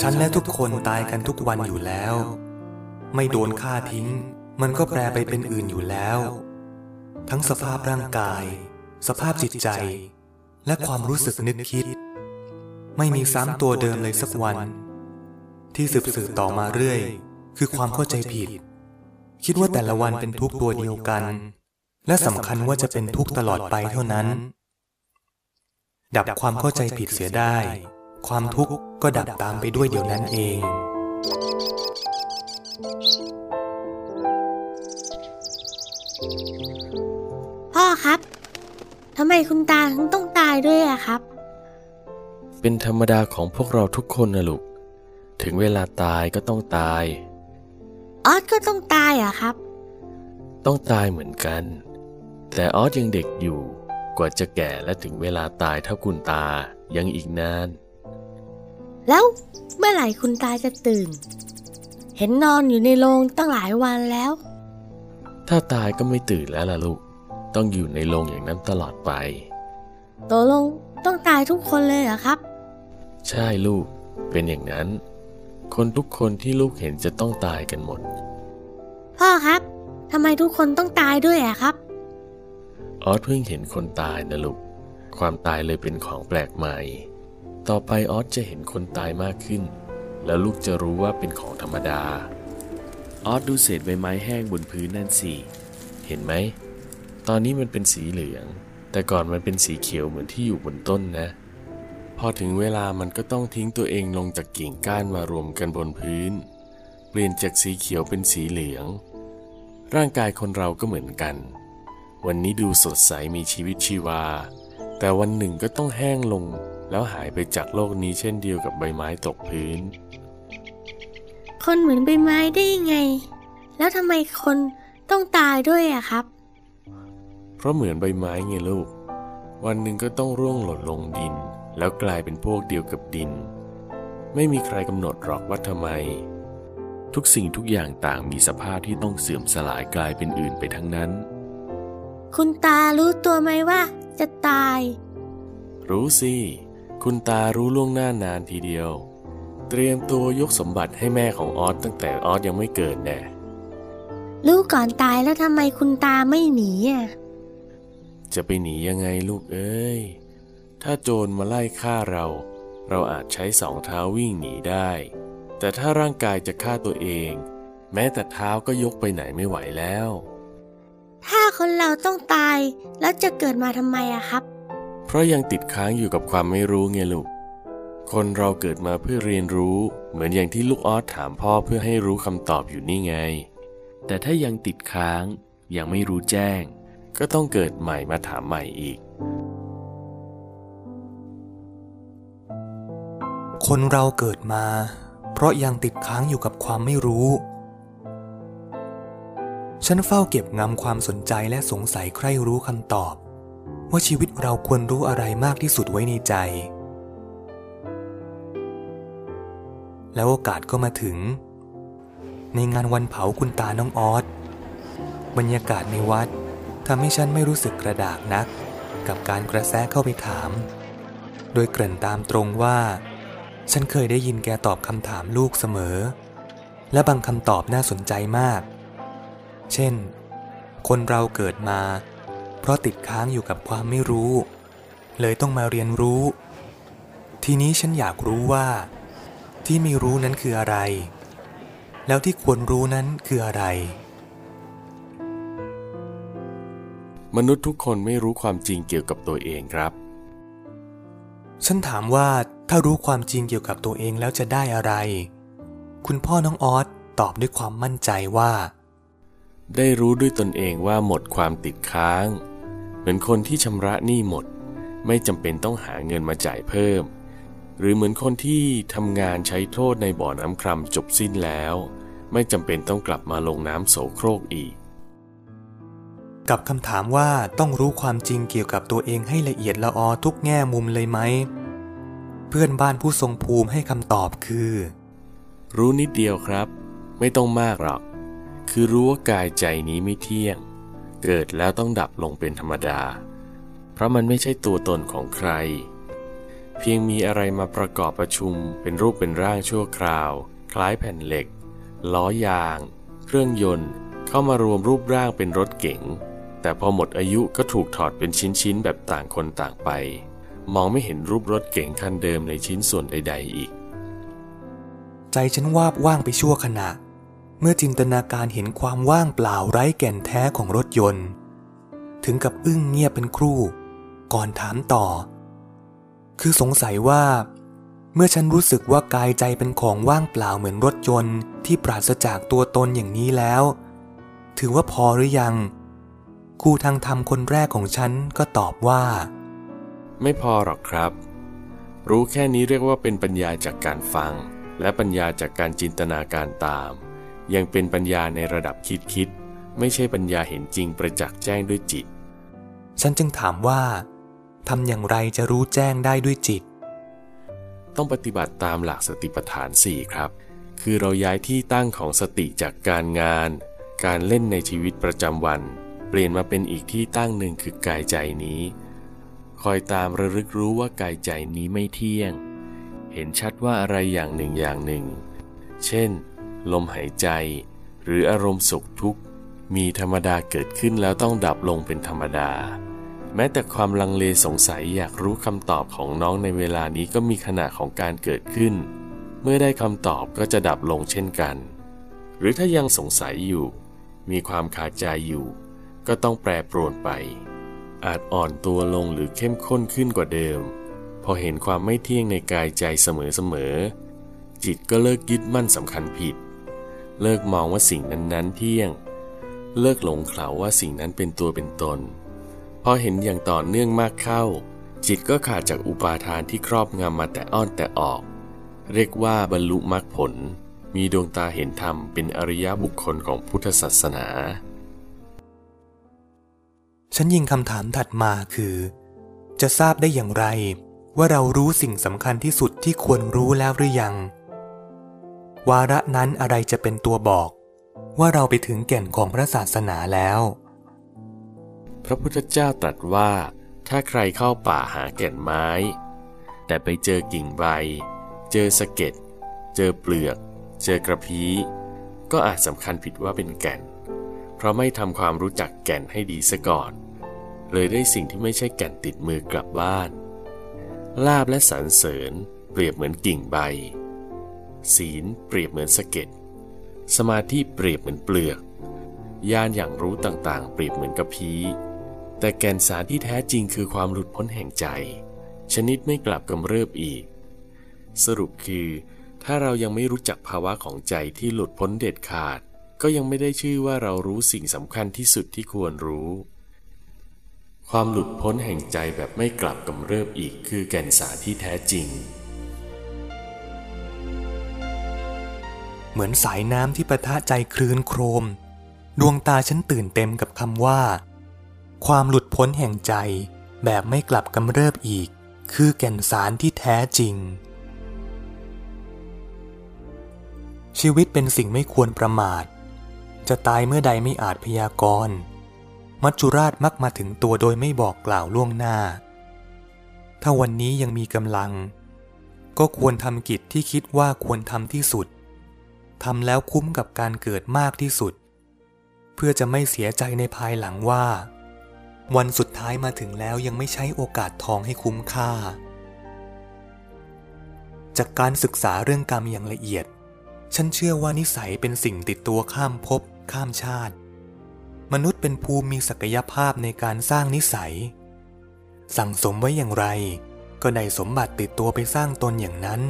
ฉันและทุกคนตายกันทุกวันอยู่แล้ว ไม่โดนฆ่าทิ้ง มันก็แปลไปเป็นอื่นอยู่แล้ว ทั้งสภาพร่างกาย สภาพจิตใจ และความรู้สึกนึกคิด ไม่มีซ้ำตัวเดิมเลยสักวัน ที่สืบสืบต่อมาเรื่อย คือความเข้าใจผิด คิดว่าแต่ละวันเป็นทุกตัวเดียวกัน และสำคัญว่าจะเป็นทุกตลอดไปเท่านั้น ดับความเข้าใจผิดเสียได้ ความทุกข์ก็ดับตามไปด้วยเดี๋ยวนั้นเอง พ่อครับทำไมคุณตาถึงต้องตายด้วยอะครับ เป็นธรรมดาของพวกเราทุกคนนะลูก ถึงเวลาตายก็ต้องตาย ออสก็ต้องตายอะครับ ต้องตายเหมือนกัน แต่ออสยังเด็กอยู่ กว่าจะแก่และถึงเวลาตายเท่าคุณตายังอีกนาน แล้วเมื่อไหร่คุณตาจะตื่น เห็นนอนอยู่ในโรงตั้งหลายวันแล้ว ถ้าตายก็ไม่ตื่นแล้วล่ะลูก ต้องอยู่ในโรงอย่างนั้นตลอดไปตกลงต้องตายทุกคนเลยเหรอครับ ใช่ลูกเป็นอย่างนั้น คนทุกคนที่ลูกเห็นจะต้องตายกันหมด พ่อครับทำไมทุกคนต้องตายด้วยอะครับ ออสเพิ่งเห็นคนตายนะลูก ความตายเลยเป็นของแปลกใหม่ ต่อไปออสจะเห็นคนตายมากขึ้น แล้วลูกจะรู้ว่าเป็นของธรรมดา ออสดูเศษใบไม้แห้งบนพื้นนั่นสิ เห็นไหม ตอนนี้มันเป็นสีเหลือง แต่ก่อนมันเป็นสีเขียวเหมือนที่อยู่บนต้นนะ พอถึงเวลามันก็ต้องทิ้งตัวเองลงจากกิ่งก้านมารวมกันบนพื้น เปลี่ยนจากสีเขียวเป็นสีเหลือง ร่างกายคนเราก็เหมือนกัน วันนี้ดูสดใสมีชีวิตชีวา แต่วันหนึ่งก็ต้องแห้งลง แล้วหายไปจากโลกนี้เช่นเดียวกับใบไม้ตกพื้น คนเหมือนใบไม้ได้ยังไง แล้วทำไมคนต้องตายด้วยอะครับ เพราะเหมือนใบไม้ไงลูก วันหนึ่งก็ต้องร่วงหล่นลงดิน แล้วกลายเป็นพวกเดียวกับดิน ไม่มีใครกำหนดหรอกว่าทำไม ทุกสิ่งทุกอย่างต่างมีสภาพที่ต้องเสื่อมสลายกลายเป็นอื่นไปทั้งนั้น คุณตารู้ตัวไหมว่าจะตาย รู้สิ คุณตารู้ล่วงหน้านานทีเดียว เตรียมตัวยกสมบัติให้แม่ของออสตั้งแต่ออสยังไม่เกิดแน่รู้ก่อนตายแล้วทำไมคุณตาไม่หนีอะจะไปหนียังไงลูกเอ้ย ถ้าโจรมาไล่ฆ่าเรา เราอาจใช้สองเท้าวิ่งหนีได้ แต่ถ้าร่างกายจะฆ่าตัวเอง แม้แต่เท้าก็ยกไปไหนไม่ไหวแล้ว ถ้าคนเราต้องตายแล้วจะเกิดมาทำไมอะครับเพ ราะยังติดค้างอยู่กับความไม่รู้ไงลูก คนเราเกิดมาเพื่อเรียนรู้ เหมือนอย่างที่ลูกออสถามพ่อเพื่อให้รู้คำตอบอยู่นี่ไง แต่ถ้ายังติดค้าง ยังไม่รู้แจ้ง ก็ต้องเกิดใหม่มาถามใหม่อีก คนเราเกิดมา เพราะยังติดค้างอยู่กับความไม่รู้ ฉันเฝ้าเก็บงำความสนใจและสงสัยใคร่รู้คำตอบ ว่าชีวิตเราควรรู้อะไรมากที่สุดไว้ในใจ แล้วโอกาสก็มาถึง ในงานวันเผาคุณตาน้องออสบรรยากาศในวัดทำให้ฉันไม่รู้สึกกระดากนัก กับการกระแสเข้าไปถาม โดยเกริ่นตามตรงว่า ฉันเคยได้ยินแกตอบคำถามลูกเสมอ และบางคำตอบน่าสนใจมาก เช่น คนเราเกิดมา เพราะติดค้างอยู่กับความไม่รู้ เลยต้องมาเรียนรู้ ทีนี้ฉันอยากรู้ว่า ที่ไม่รู้นั้นคืออะไร แล้วที่ควรรู้นั้นคืออะไร มนุษย์ทุกคนไม่รู้ความจริงเกี่ยวกับตัวเองครับ ฉันถามว่าถ้ารู้ความจริงเกี่ยวกับตัวเองแล้วจะได้อะไร คุณพ่อน้องออสตอบด้วยความมั่นใจว่าได้รู้ด้วยตนเองว่าหมดความติดค้าง เหมือนคนที่ชำระหนี้หมด ไม่จำเป็นต้องหาเงินมาจ่ายเพิ่ม หรือเหมือนคนที่ทำงานใช้โทษในบ่อน้ำครำจบสิ้นแล้ว ไม่จำเป็นต้องกลับมาลงน้ำโสโครกอีก กับคำถามว่าต้องรู้ความจริงเกี่ยวกับตัวเองให้ละเอียดละออทุกแง่มุมเลยไหมเพื่อนบ้านผู้ทรงภูมิให้คำตอบคือ รู้นิดเดียวครับ ไม่ต้องมากหรอก คือรู้ว่ากายใจนี้ไม่เที่ยง เกิดแล้วต้องดับลงเป็นธรรมดา เพราะมันไม่ใช่ตัวตนของใคร เพียงมีอะไรมาประกอบประชุมเป็นรูปเป็นร่างชั่วคราว คล้ายแผ่นเหล็ก ล้อยาง เครื่องยนต์ เข้ามารวมรูปร่างเป็นรถเก๋ง แต่พอหมดอายุก็ถูกถอดเป็นชิ้นๆแบบต่างคนต่างไป มองไม่เห็นรูปรถเก๋งคันเดิมในชิ้นส่วนใดๆอีก ใจฉันวาบว่างไปชั่วขณะ เมื่อจินตนาการเห็นความว่างเปล่าไร้แก่นแท้ของรถยนต์ ถึงกับอึ้งเงียบเป็นครู่ ก่อนถามต่อ คือสงสัยว่า เมื่อฉันรู้สึกว่ากายใจเป็นของว่างเปล่าเหมือนรถยนต์ที่ปราศจากตัวตนอย่างนี้แล้ว ถือว่าพอหรือยังครูทางธรรมคนแรกของฉันก็ตอบว่า ไม่พอหรอกครับ รู้แค่นี้เรียกว่าเป็นปัญญาจากการฟัง และปัญญาจากการจินตนาการตาม ยังเป็นปัญญาในระดับคิดคิด ไม่ใช่ปัญญาเห็นจริงประจักษ์แจ้งด้วยจิต ฉันจึงถามว่าทำอย่างไรจะรู้แจ้งได้ด้วยจิต ต้องปฏิบัติตามหลักสติปัฏฐาน 4 ครับ คือเราย้ายที่ตั้งของสติจากการงาน การเล่นในชีวิตประจำวัน เปลี่ยนมาเป็นอีกที่ตั้งหนึ่งคือกายใจนี้ คอยตามระลึกรู้ว่ากายใจนี้ไม่เที่ยง เห็นชัดว่าอะไรอย่างหนึ่งอย่างหนึ่ง เช่น ลมหายใจ หรืออารมณ์สุขทุกข์ มีธรรมดาเกิดขึ้นแล้วต้องดับลงเป็นธรรมดา แม้แต่ความลังเลสงสัยอยากรู้คำตอบของน้องในเวลานี้ก็มีขณะของการเกิดขึ้น เมื่อได้คำตอบก็จะดับลงเช่นกัน หรือถ้ายังสงสัยอยู่ มีความคาดใจอยู่ ก็ต้องแปรปรวนไป อาจอ่อนตัวลงหรือเข้มข้นขึ้นกว่าเดิม พอเห็นความไม่เที่ยงในกายใจเสมอๆจิตก็เลิกยึดมั่นสำคัญผิด เลิกมองว่าสิ่งนั้นๆเที่ยง เลิกหลงเขาว่าสิ่งนั้นเป็นตัวเป็นตน พอเห็นอย่างต่อเนื่องมากเข้า จิตก็ขาดจากอุปาทานที่ครอบงำมาแต่อ้อนแต่ออก เรียกว่าบรรลุมรรคผล มีดวงตาเห็นธรรมเป็นอริยบุคคลของพุทธศาสนา ฉันยิงคำถามถัดมาคือ จะทราบได้อย่างไร ว่าเรารู้สิ่งสำคัญที่สุดที่ควรรู้แล้วหรือยัง วาระนั้นอะไรจะเป็นตัวบอก ว่าเราไปถึงแก่นของพระศาสนาแล้ว พระพุทธเจ้าตรัสว่า ถ้าใครเข้าป่าหาแก่นไม้ แต่ไปเจอกิ่งใบ เจอสะเก็ด เจอเปลือก เจอกระพี้ ก็อาจสำคัญผิดว่าเป็นแก่น เพราะไม่ทำความรู้จักแก่นให้ดีซะก่อน เลยได้สิ่งที่ไม่ใช่แก่นติดมือกลับบ้าน ลาบและสรรเสริญเปรียบเหมือนกิ่งใบ ศีลเปรียบเหมือนสะเก็ด สมาธิเปรียบเหมือนเปลือก ญาณอย่างรู้ต่างๆ เปรียบเหมือนกระพี้แต่แก่นสารที่แท้จริงคือความหลุดพ้นแห่งใจ ชนิดไม่กลับกำเริบอีก สรุปคือ ถ้าเรายังไม่รู้จักภาวะของใจที่หลุดพ้นเด็ดขาด ก็ยังไม่ได้ชื่อว่าเรารู้สิ่งสำคัญที่สุดที่ควรรู้ความหลุดพ้นแห่งใจแบบไม่กลับกำเริบอีกคือแก่นสารที่แท้จริง เหมือนสายน้ำที่ปะทะใจคลื่นโครม ดวงตาฉันตื่นเต็มกับคำว่า ความหลุดพ้นแห่งใจ แบบไม่กลับกำเริบอีก คือแก่นสารที่แท้จริง ชีวิตเป็นสิ่งไม่ควรประมาท จะตายเมื่อใดไม่อาจพยากรณ์มัจจุราชมักมาถึงตัวโดยไม่บอกกล่าวล่วงหน้า ถ้าวันนี้ยังมีกำลัง ก็ควรทำกิจที่คิดว่าควรทำที่สุด ทำแล้วคุ้มกับการเกิดมากที่สุด เพื่อจะไม่เสียใจในภายหลังว่า วันสุดท้ายมาถึงแล้วยังไม่ใช้โอกาสทองให้คุ้มค่า จากการศึกษาเรื่องกรรมอย่างละเอียด ฉันเชื่อว่านิสัยเป็นสิ่งติดตัวข้ามภพข้ามชาติ มนุษย์เป็นภูมิมีศักยภาพในการสร้างนิสัย สั่งสมไว้อย่างไร ก็ได้สมบัติติดตัวไปสร้างตนอย่างนั้น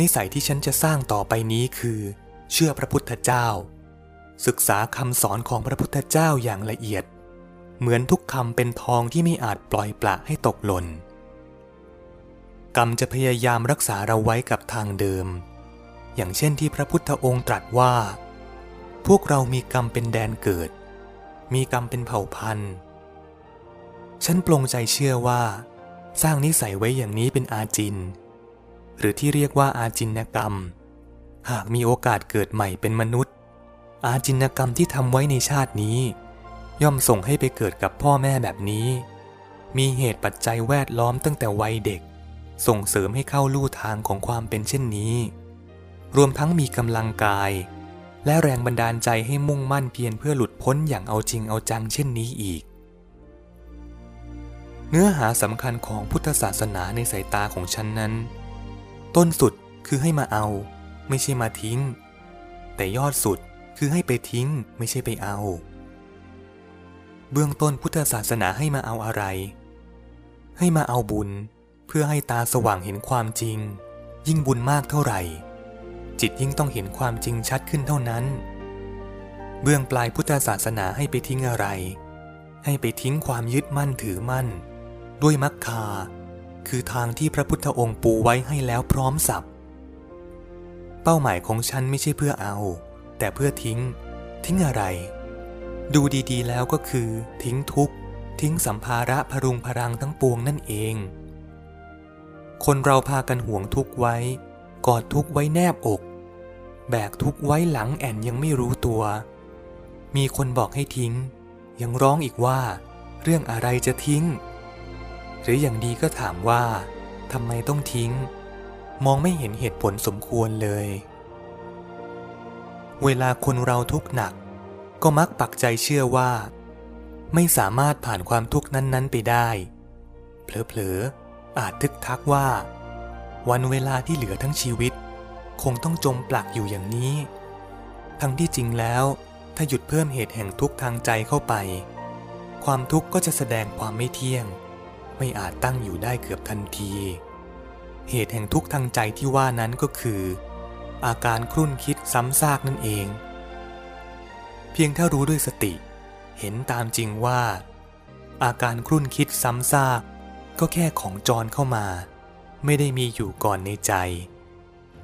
นิสัยที่ฉันจะสร้างต่อไปนี้คือ เชื่อพระพุทธเจ้า ศึกษาคำสอนของพระพุทธเจ้าอย่างละเอียด เหมือนทุกคำเป็นทองที่ไม่อาจปล่อยปละให้ตกหล่นกรรมจะพยายามรักษาเราไว้กับทางเดิม อย่างเช่นที่พระพุทธองค์ตรัสว่า พวกเรามีกรรมเป็นแดนเกิด มีกรรมเป็นเผ่าพันธุ์ ฉันปลงใจเชื่อว่า สร้างนิสัยไว้อย่างนี้เป็นอาจิน หรือที่เรียกว่าอาจินกรรม หากมีโอกาสเกิดใหม่เป็นมนุษย์ อาจินกรรมที่ทำไว้ในชาตินี้ ย่อมส่งให้ไปเกิดกับพ่อแม่แบบนี้ มีเหตุปัจจัยแวดล้อมตั้งแต่วัยเด็ก ส่งเสริมให้เข้าลู่ทางของความเป็นเช่นนี้ รวมทั้งมีกำลังกาย และแรงบันดาลใจให้มุ่งมั่นเพียรเพื่อหลุดพ้นอย่างเอาจริงเอาจังเช่นนี้อีกเนื้อหาสำคัญของพุทธศาสนาในสายตาของฉันนั้น ต้นสุดคือให้มาเอา ไม่ใช่มาทิ้ง แต่ยอดสุดคือให้ไปทิ้งไม่ใช่ไปเอา เบื้องต้นพุทธศาสนาให้มาเอาอะไร ให้มาเอาบุญ เพื่อให้ตาสว่างเห็นความจริง ยิ่งบุญมากเท่าไหร่ จิตยิ่งต้องเห็นความจริงชัดขึ้นเท่านั้น เบื้องปลายพุทธศาสนาให้ไปทิ้งอะไร ให้ไปทิ้งความยึดมั่นถือมั่น ด้วยมัคคา คือทางที่พระพุทธองค์ปูไว้ให้แล้วพร้อมสับ เป้าหมายของฉันไม่ใช่เพื่อเอา แต่เพื่อทิ้ง ทิ้งอะไร ดูดีๆแล้วก็คือ ทิ้งทุกข์ทิ้งสัมภาระพรุงพรังทั้งปวงนั่นเอง คนเราพากันห่วงทุกข์ไว้ กอดทุกข์ไว้แนบอก แบกทุกข์ไว้หลังแอนยังไม่รู้ตัว มีคนบอกให้ทิ้ง ยังร้องอีกว่า เรื่องอะไรจะทิ้ง หรืออย่างดีก็ถามว่าทำไมต้องทิ้ง มองไม่เห็นเหตุผลสมควรเลย เวลาคนเราทุกข์หนัก ก็มักปักใจเชื่อว่า ไม่สามารถผ่านความทุกข์นั้นๆไปได้ เผลอๆอาจทึกทักว่า วันเวลาที่เหลือทั้งชีวิต คงต้องจมปลักอยู่อย่างนี้ ทั้งที่จริงแล้ว ถ้าหยุดเพิ่มเหตุแห่งทุกข์ทางใจเข้าไป ความทุกข์ก็จะแสดงความไม่เที่ยง ไม่อาจตั้งอยู่ได้เกือบทันที เหตุแห่งทุกข์ทางใจที่ว่านั้นก็คือ อาการครุ่นคิดซ้ำซากนั่นเอง เพียงถ้ารู้ด้วยสติ เห็นตามจริงว่า อาการครุ่นคิดซ้ำซากก็แค่ของจรเข้ามา ไม่ได้มีอยู่ก่อนในใจ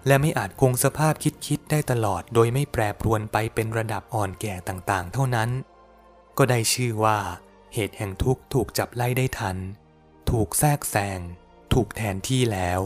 และไม่อาจคงสภาพคิดคิดได้ตลอดโดยไม่แปรปรวนไปเป็นระดับอ่อนแก่ต่างๆ เท่านั้น ก็ได้ชื่อว่า เหตุแห่งทุกข์ถูกจับไล่ได้ทัน ถูกแทรกแซง ถูกแทนที่แล้ว